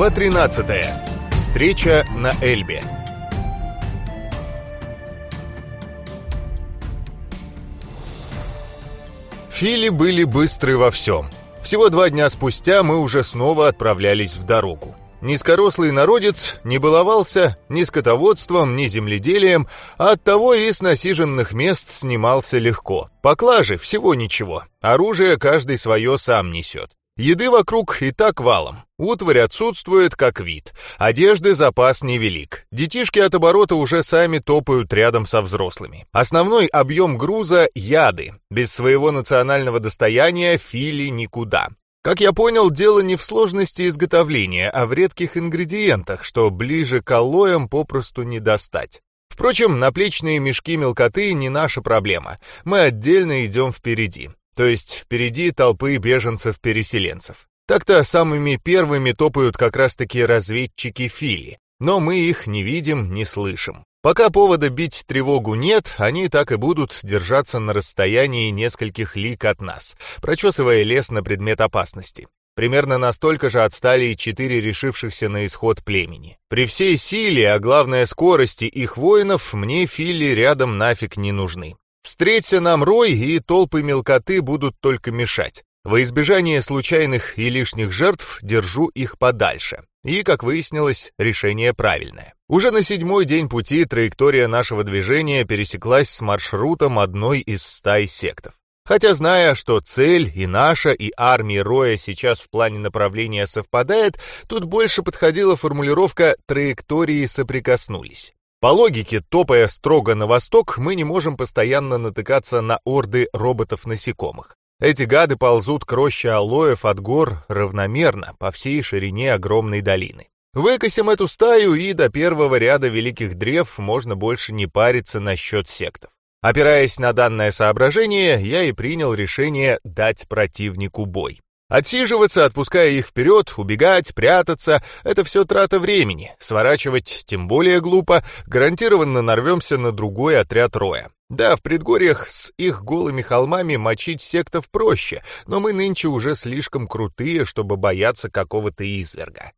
Глава 13. Встреча на Эльбе. Фили были быстры во всем. Всего два дня спустя мы уже снова отправлялись в дорогу. Низкорослый народец не баловался ни скотоводством, ни земледелием, а оттого и с насиженных мест снимался легко. Поклажи всего ничего, оружие каждый свое сам несет. Еды вокруг и так валом. Утварь отсутствует как вид. Одежды запас невелик. Детишки от оборота уже сами топают рядом со взрослыми. Основной объем груза — яды. Без своего национального достояния фили никуда. Как я понял, дело не в сложности изготовления, а в редких ингредиентах, что ближе к алоям попросту не достать. Впрочем, наплечные мешки мелкоты не наша проблема. Мы отдельно идем впереди. То есть впереди толпы беженцев-переселенцев. Так-то самыми первыми топают как раз-таки разведчики Фили, но мы их не видим, не слышим. Пока повода бить тревогу нет, они так и будут держаться на расстоянии нескольких лик от нас, прочесывая лес на предмет опасности. Примерно настолько же отстали и четыре решившихся на исход племени. При всей силе, а главное скорости их воинов, мне Фили рядом нафиг не нужны. Встреться нам рой, и толпы мелкоты будут только мешать. Во избежание случайных и лишних жертв держу их подальше. И, как выяснилось, решение правильное. Уже на седьмой день пути траектория нашего движения пересеклась с маршрутом одной из стай сектов. Хотя, зная, что цель и наша, и армии Роя сейчас в плане направления совпадает, тут больше подходила формулировка «траектории соприкоснулись». По логике, топая строго на восток, мы не можем постоянно натыкаться на орды роботов-насекомых. Эти гады ползут к роще алоев от гор равномерно по всей ширине огромной долины. Выкосим эту стаю, и до первого ряда великих древ можно больше не париться насчет сектов. Опираясь на данное соображение, я и принял решение дать противнику бой. Отсиживаться, отпуская их вперед, убегать, прятаться — это все трата времени. Сворачивать тем более глупо, гарантированно нарвемся на другой отряд Роя. Да, в предгорьях с их голыми холмами мочить сектов проще, но мы нынче уже слишком крутые, чтобы бояться какого-то изверга.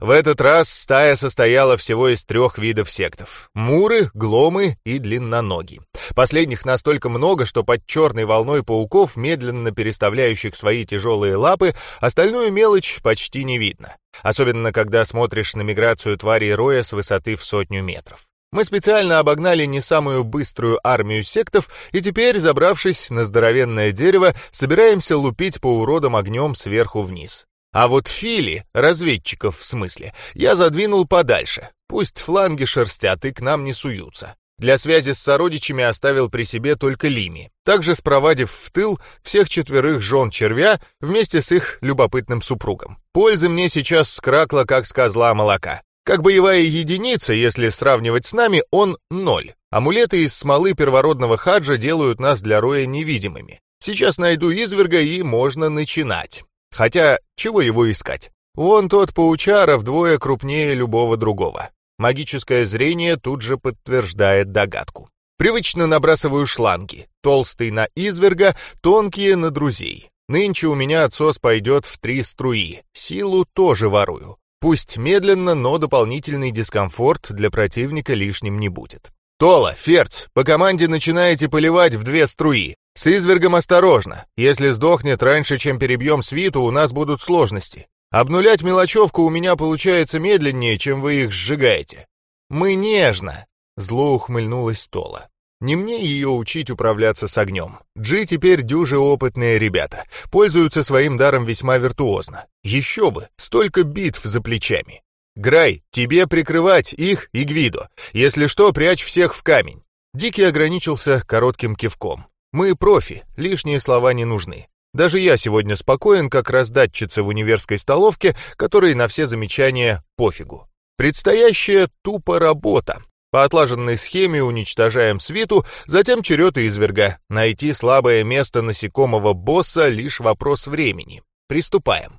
В этот раз стая состояла всего из трех видов сектов — муры, гломы и длинноноги. Последних настолько много, что под черной волной пауков, медленно переставляющих свои тяжелые лапы, остальную мелочь почти не видно. Особенно, когда смотришь на миграцию тварей роя с высоты в сотню метров. Мы специально обогнали не самую быструю армию сектов, и теперь, забравшись на здоровенное дерево, собираемся лупить по уродам огнем сверху вниз. А вот Фили, разведчиков в смысле, я задвинул подальше. Пусть фланги шерстят и к нам не суются. Для связи с сородичами оставил при себе только Лими, также спровадив в тыл всех четверых жен червя вместе с их любопытным супругом. Пользы мне сейчас скракла, как с козла молока. Как боевая единица, если сравнивать с нами, он ноль. Амулеты из смолы первородного хаджа делают нас для Роя невидимыми. Сейчас найду изверга и можно начинать. Хотя, чего его искать? Вон тот паучара вдвое крупнее любого другого. Магическое зрение тут же подтверждает догадку. Привычно набрасываю шланги. Толстый на изверга, тонкие на друзей. Нынче у меня отсос пойдет в три струи. Силу тоже ворую. Пусть медленно, но дополнительный дискомфорт для противника лишним не будет. Тола, Ферц, по команде начинаете поливать в две струи. С извергом осторожно. Если сдохнет раньше, чем перебьем свиту, у нас будут сложности. Обнулять мелочевку у меня получается медленнее, чем вы их сжигаете. Мы нежно. Зло ухмыльнулась Тола. Не мне ее учить управляться с огнем. Джи теперь дюже опытные ребята. Пользуются своим даром весьма виртуозно. Еще бы, столько битв за плечами. Грай, тебе прикрывать их и Гвидо. Если что, прячь всех в камень. Дикий ограничился коротким кивком. Мы профи, лишние слова не нужны. Даже я сегодня спокоен, как раздатчица в универской столовке, которой на все замечания пофигу. Предстоящая тупо работа. По отлаженной схеме уничтожаем свиту, затем черед изверга. Найти слабое место насекомого босса — лишь вопрос времени. Приступаем.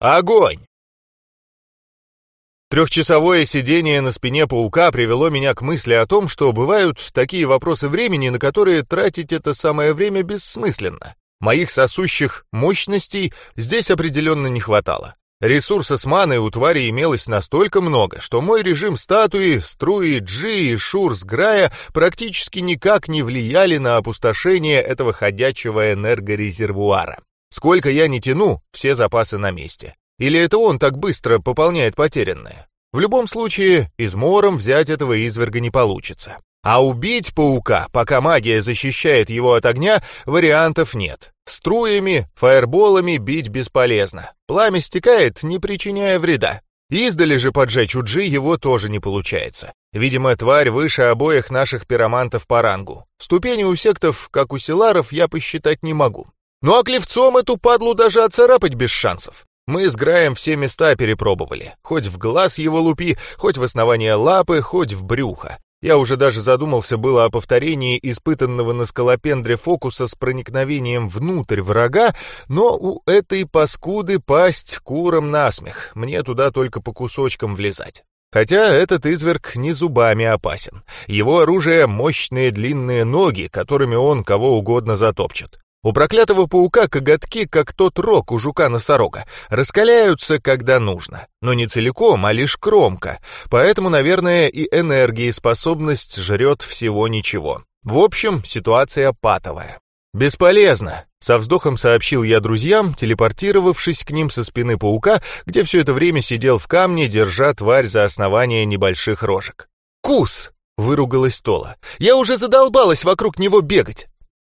Огонь! Трехчасовое сидение на спине паука привело меня к мысли о том, что бывают такие вопросы времени, на которые тратить это самое время бессмысленно. Моих сосущих мощностей здесь определенно не хватало. Ресурса с маной у твари имелось настолько много, что мой режим статуи, струи Джи и Шур с Грая практически никак не влияли на опустошение этого ходячего энергорезервуара. Сколько я не тяну, все запасы на месте. Или это он так быстро пополняет потерянное? В любом случае, измором взять этого изверга не получится. А убить паука, пока магия защищает его от огня, вариантов нет. Струями, фаерболами бить бесполезно. Пламя стекает, не причиняя вреда. Издали же поджечь Уджи его тоже не получается. Видимо, тварь выше обоих наших пиромантов по рангу. Ступени у сектов, как у селаров, я посчитать не могу. Ну а клевцом эту падлу даже оцарапать без шансов. Мы с Граем все места перепробовали. Хоть в глаз его лупи, хоть в основание лапы, хоть в брюхо. Я уже даже задумался было о повторении испытанного на скалопендре фокуса с проникновением внутрь врага, но у этой паскуды пасть куром насмех, мне туда только по кусочкам влезать. Хотя этот изверг не зубами опасен. Его оружие — мощные длинные ноги, которыми он кого угодно затопчет. У проклятого паука коготки, как тот рог у жука-носорога, раскаляются, когда нужно. Но не целиком, а лишь кромка. Поэтому, наверное, и энергии способность жрет всего ничего. В общем, ситуация патовая. «Бесполезно», — со вздохом сообщил я друзьям, телепортировавшись к ним со спины паука, где все это время сидел в камне, держа тварь за основание небольших рожек. «Кус!» — выругалась Тола. «Я уже задолбалась вокруг него бегать!»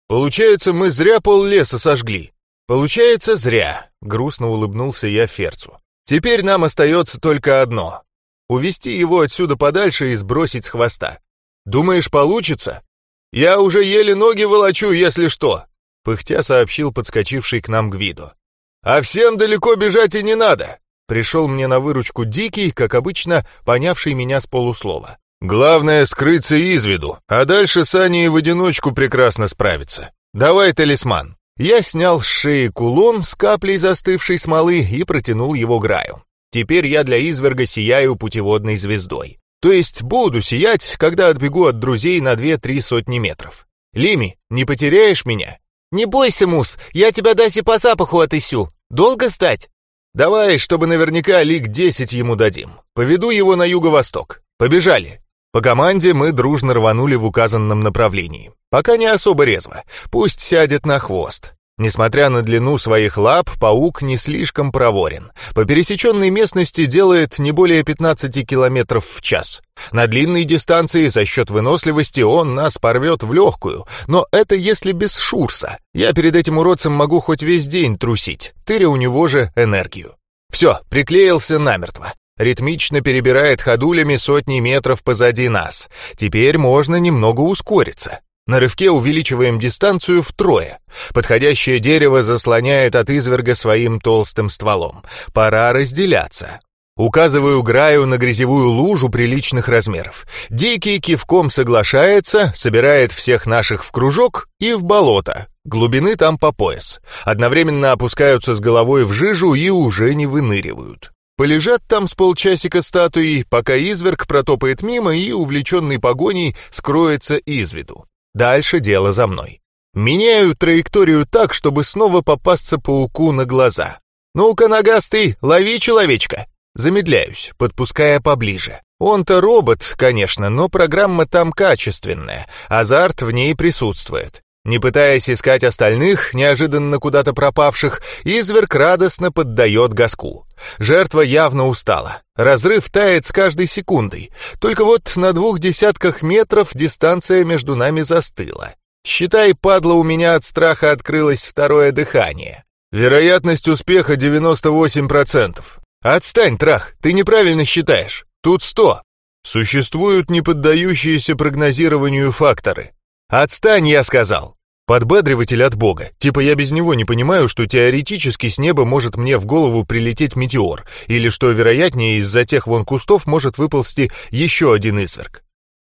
«Получается, мы зря пол леса сожгли». «Получается, зря», — грустно улыбнулся я Ферцу. «Теперь нам остается только одно — увести его отсюда подальше и сбросить с хвоста. Думаешь, получится?» «Я уже еле ноги волочу, если что», — пыхтя сообщил подскочивший к нам Гвидо. «А всем далеко бежать и не надо», — пришел мне на выручку Дикий, как обычно, понявший меня с полуслова. Главное — скрыться из виду, а дальше Саня и в одиночку прекрасно справится. Давай талисман. Я снял с шеи кулон с каплей застывшей смолы и протянул его Граю. Теперь я для изверга сияю путеводной звездой. То есть буду сиять, когда отбегу от друзей на две-три сотни метров. Лими, не потеряешь меня? Не бойся, Мус, я тебя Даси по запаху отыщу. Долго стать? Давай, чтобы наверняка лик 10 ему дадим. Поведу его на юго-восток. Побежали. По команде мы дружно рванули в указанном направлении. Пока не особо резво, пусть сядет на хвост. Несмотря на длину своих лап, паук не слишком проворен. По пересеченной местности делает не более 15 километров в час. На длинной дистанции за счет выносливости он нас порвет в легкую, но это если без шурса. Я перед этим уродцем могу хоть весь день трусить, тыря у него же энергию. Все, приклеился намертво. Ритмично перебирает ходулями сотни метров позади нас. Теперь можно немного ускориться. На рывке увеличиваем дистанцию втрое. Подходящее дерево заслоняет от изверга своим толстым стволом. Пора разделяться. Указываю Граю на грязевую лужу приличных размеров. Дикий кивком соглашается, собирает всех наших в кружок и в болото. Глубины там по пояс. Одновременно опускаются с головой в жижу и уже не выныривают. Полежат там с полчасика статуи, пока изверг протопает мимо и, увлеченный погоней, скроется из виду. Дальше дело за мной. Меняю траекторию так, чтобы снова попасться пауку на глаза. «Ну-ка, ногастый, лови человечка!» Замедляюсь, подпуская поближе. Он-то робот, конечно, но программа там качественная, азарт в ней присутствует. Не пытаясь искать остальных, неожиданно куда-то пропавших, изверг радостно поддает газку. Жертва явно устала. Разрыв тает с каждой секундой. Только вот на двух десятках метров дистанция между нами застыла. Считай, падла у меня от страха открылось второе дыхание. Вероятность успеха 98%. Отстань, трах, ты неправильно считаешь. Тут 100. Существуют неподдающиеся прогнозированию факторы. «Отстань, я сказал!» Подбадриватель от Бога. Типа я без него не понимаю, что теоретически с неба может мне в голову прилететь метеор, или что, вероятнее, из-за тех вон кустов может выползти еще один изверг.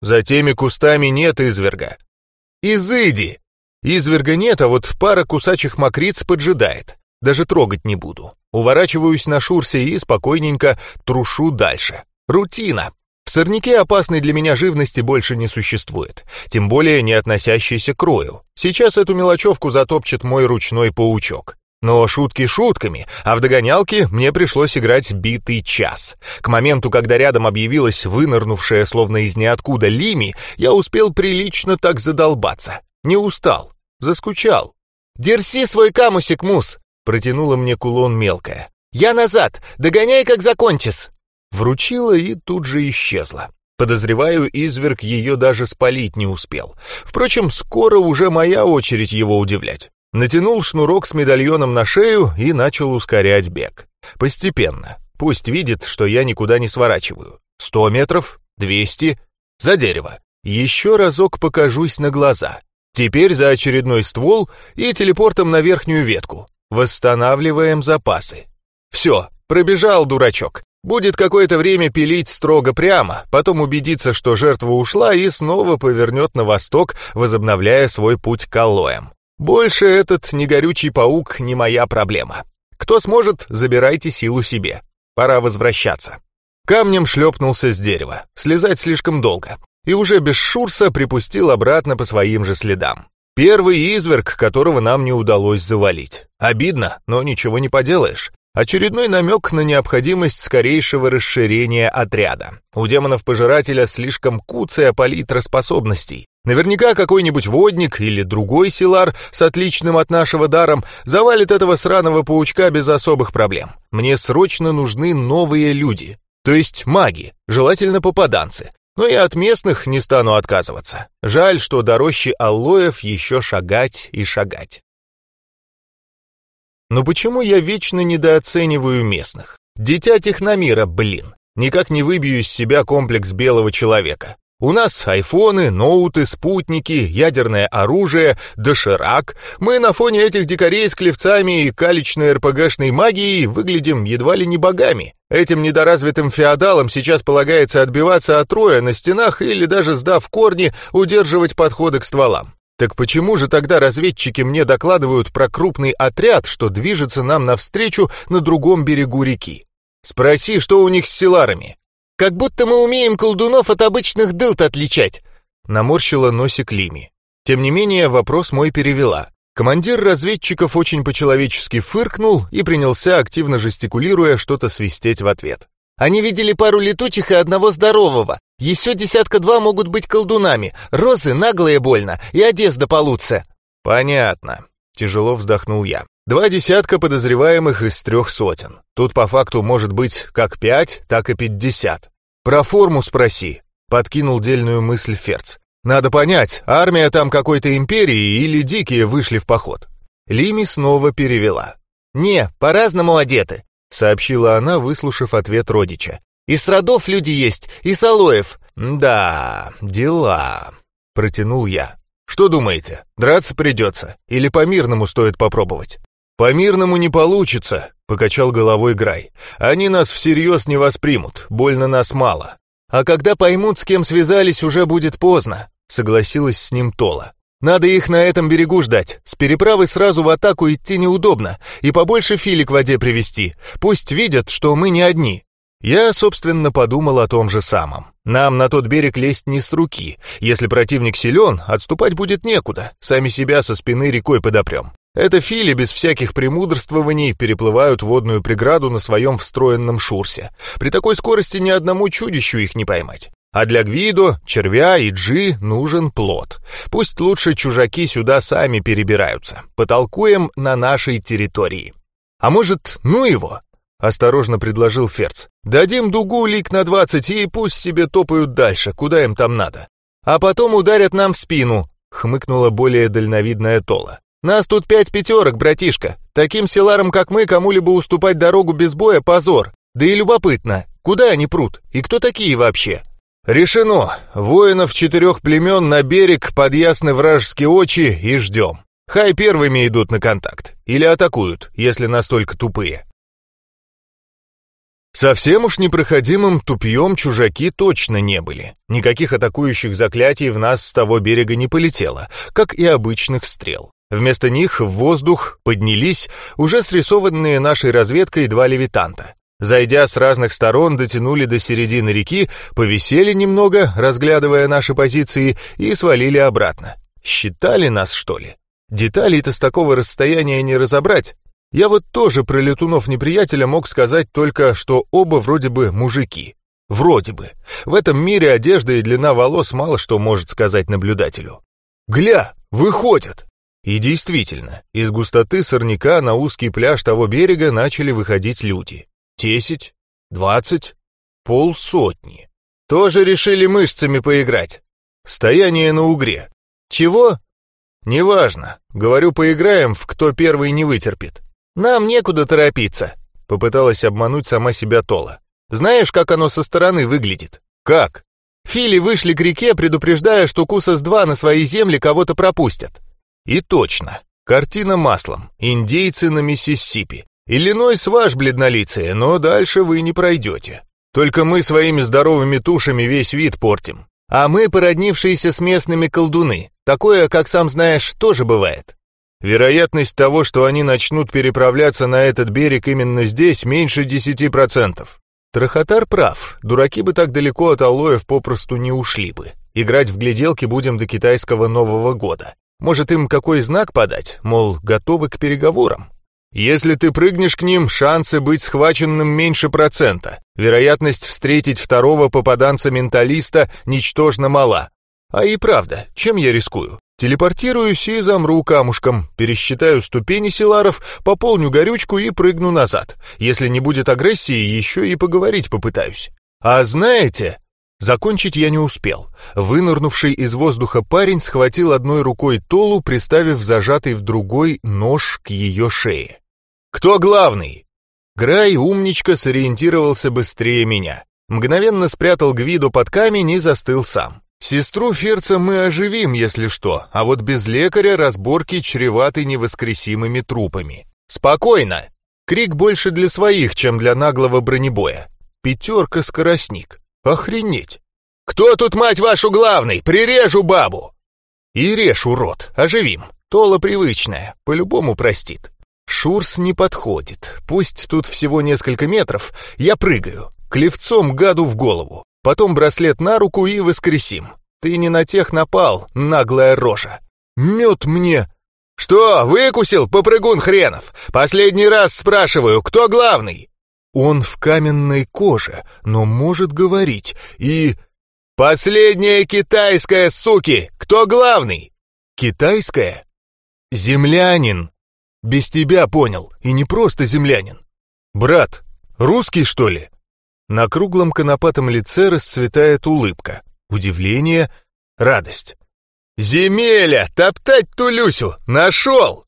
За теми кустами нет изверга. Изыди! Изверга нет, а вот пара кусачих мокриц поджидает. Даже трогать не буду. Уворачиваюсь на шурсе и спокойненько трушу дальше. Рутина. В сорняке опасной для меня живности больше не существует, тем более не относящейся к рою. Сейчас эту мелочевку затопчет мой ручной паучок. Но шутки шутками, а в догонялке мне пришлось играть битый час. К моменту, когда рядом объявилась вынырнувшая словно из ниоткуда Лими, я успел прилично так задолбаться. Не устал, заскучал. «Дерси свой камусик, Мус!» — протянула мне кулон мелкая. «Я назад! Догоняй, как закончишь!» Вручила и тут же исчезла. Подозреваю, изверг ее даже спалить не успел. Впрочем, скоро уже моя очередь его удивлять. Натянул шнурок с медальоном на шею и начал ускорять бег. Постепенно. Пусть видит, что я никуда не сворачиваю. Сто метров, двести, за дерево. Еще разок покажусь на глаза. Теперь за очередной ствол и телепортом на верхнюю ветку. Восстанавливаем запасы. Все, пробежал дурачок. Будет какое-то время пилить строго прямо, потом убедиться, что жертва ушла и снова повернет на восток, возобновляя свой путь к аллоям. Больше этот негорючий паук не моя проблема. Кто сможет, забирайте силу себе. Пора возвращаться. Камнем шлепнулся с дерева. Слезать слишком долго. И уже без шурса припустил обратно по своим же следам. Первый изверг, которого нам не удалось завалить. Обидно, но ничего не поделаешь. Очередной намек на необходимость скорейшего расширения отряда. У демонов-пожирателя слишком куцая палитра способностей. Наверняка какой-нибудь водник или другой силар с отличным от нашего даром завалит этого сраного паучка без особых проблем. Мне срочно нужны новые люди, то есть маги, желательно попаданцы. Но и от местных не стану отказываться. Жаль, что до рощи аллоев еще шагать и шагать. Но почему я вечно недооцениваю местных? Дитя техномира, блин. Никак не выбью из себя комплекс белого человека. У нас айфоны, ноуты, спутники, ядерное оружие, доширак. Мы на фоне этих дикарей с клевцами и калечной РПГшной магией выглядим едва ли не богами. Этим недоразвитым феодалам сейчас полагается отбиваться от роя на стенах или даже сдав корни, удерживать подходы к стволам. Так почему же тогда разведчики мне докладывают про крупный отряд, что движется нам навстречу на другом берегу реки? Спроси, что у них с силарами. Как будто мы умеем колдунов от обычных дылт отличать. Наморщила носик Лими. Тем не менее, вопрос мой перевела. Командир разведчиков очень по-человечески фыркнул и принялся, активно жестикулируя, что-то свистеть в ответ. Они видели пару летучих и одного здорового. Еще десятка-два могут быть колдунами. Розы наглые больно и одежда полутся». «Понятно», — тяжело вздохнул я. «Два десятка подозреваемых из трех сотен. Тут по факту может быть как пять, так и пятьдесят. Про форму спроси», — подкинул дельную мысль Ферц. «Надо понять, армия там какой-то империи или дикие вышли в поход». Лими снова перевела. «Не, по-разному одеты сообщила она, выслушав ответ родича. «И с родов люди есть, и с алоев». «Да, дела», — протянул я. «Что думаете, драться придется? Или по-мирному стоит попробовать?» «По-мирному не получится», — покачал головой Грай. «Они нас всерьез не воспримут, больно нас мало». «А когда поймут, с кем связались, уже будет поздно», — согласилась с ним Тола. Надо их на этом берегу ждать. С переправы сразу в атаку идти неудобно. И побольше филик в воде привезти. Пусть видят, что мы не одни. Я, собственно, подумал о том же самом. Нам на тот берег лезть не с руки. Если противник силен, отступать будет некуда. Сами себя со спины рекой подопрем. Это фили без всяких премудрствований переплывают водную преграду на своем встроенном шурсе. При такой скорости ни одному чудищу их не поймать. А для Гвидо, червя и Джи нужен плод. Пусть лучше чужаки сюда сами перебираются. Потолкуем на нашей территории. А может, ну его? Осторожно предложил Ферц. Дадим дугу лик на двадцать и пусть себе топают дальше, куда им там надо. А потом ударят нам в спину, хмыкнула более дальновидная Тола. Нас тут пять пятерок, братишка. Таким селарам, как мы, кому-либо уступать дорогу без боя — позор. Да и любопытно, куда они прут и кто такие вообще? «Решено. Воинов четырех племен на берег под ясны вражеские очи и ждем. Хай первыми идут на контакт. Или атакуют, если настолько тупые». Совсем уж непроходимым тупьем чужаки точно не были. Никаких атакующих заклятий в нас с того берега не полетело, как и обычных стрел. Вместо них в воздух поднялись уже срисованные нашей разведкой два левитанта. Зайдя с разных сторон, дотянули до середины реки, повисели немного, разглядывая наши позиции, и свалили обратно. Считали нас, что ли? Деталей-то с такого расстояния не разобрать. Я вот тоже про летунов неприятеля мог сказать только, что оба вроде бы мужики. Вроде бы. В этом мире одежда и длина волос мало что может сказать наблюдателю. «Гля, выходят!» И действительно, из густоты сорняка на узкий пляж того берега начали выходить люди. Десять, двадцать, полсотни. Тоже решили мышцами поиграть. Стояние на угре. Чего? Неважно. Говорю, поиграем в кто первый не вытерпит. Нам некуда торопиться. Попыталась обмануть сама себя Тола. Знаешь, как оно со стороны выглядит? Как? Фили вышли к реке, предупреждая, что Кусас-2 на свои земли кого-то пропустят. И точно. Картина маслом. Индейцы на Миссисипи. Иллинойс ваш бледнолицые, но дальше вы не пройдете. Только мы своими здоровыми тушами весь вид портим. А мы породнившиеся с местными колдуны. Такое, как сам знаешь, тоже бывает. Вероятность того, что они начнут переправляться на этот берег именно здесь, меньше 10%. Трохотар прав, дураки бы так далеко от алоев попросту не ушли бы. Играть в гляделки будем до китайского Нового года. Может, им какой знак подать, мол, готовы к переговорам? Если ты прыгнешь к ним, шансы быть схваченным меньше процента. Вероятность встретить второго попаданца-менталиста ничтожно мала. А и правда, чем я рискую? Телепортируюсь и замру камушком, пересчитаю ступени силаров, пополню горючку и прыгну назад. Если не будет агрессии, еще и поговорить попытаюсь. А знаете, Закончить я не успел. Вынырнувший из воздуха парень схватил одной рукой Толу, приставив зажатый в другой нож к ее шее. «Кто главный?» Грай, умничка, сориентировался быстрее меня. Мгновенно спрятал Гвиду под камень и застыл сам. Сестру Ферца мы оживим, если что, а вот без лекаря разборки чреваты невоскресимыми трупами. «Спокойно!» Крик больше для своих, чем для наглого бронебоя. Пятерка-скоростник. Охренеть! Кто тут, мать вашу, главный? Прирежу бабу! И режь, урод, оживим. Тола привычная, по-любому простит. Шурс не подходит. Пусть тут всего несколько метров. Я прыгаю. Клевцом гаду в голову. Потом браслет на руку и воскресим. Ты не на тех напал, наглая рожа. Мед мне... Что, выкусил, попрыгун хренов? Последний раз спрашиваю, кто главный? Он в каменной коже, но может говорить и... «Последняя китайская, суки! Кто главный?» «Китайская?» «Землянин!» «Без тебя понял, и не просто землянин!» «Брат, русский, что ли?» На круглом конопатом лице расцветает улыбка, удивление, радость. «Земеля! Топтать ту Люсю! Нашел!»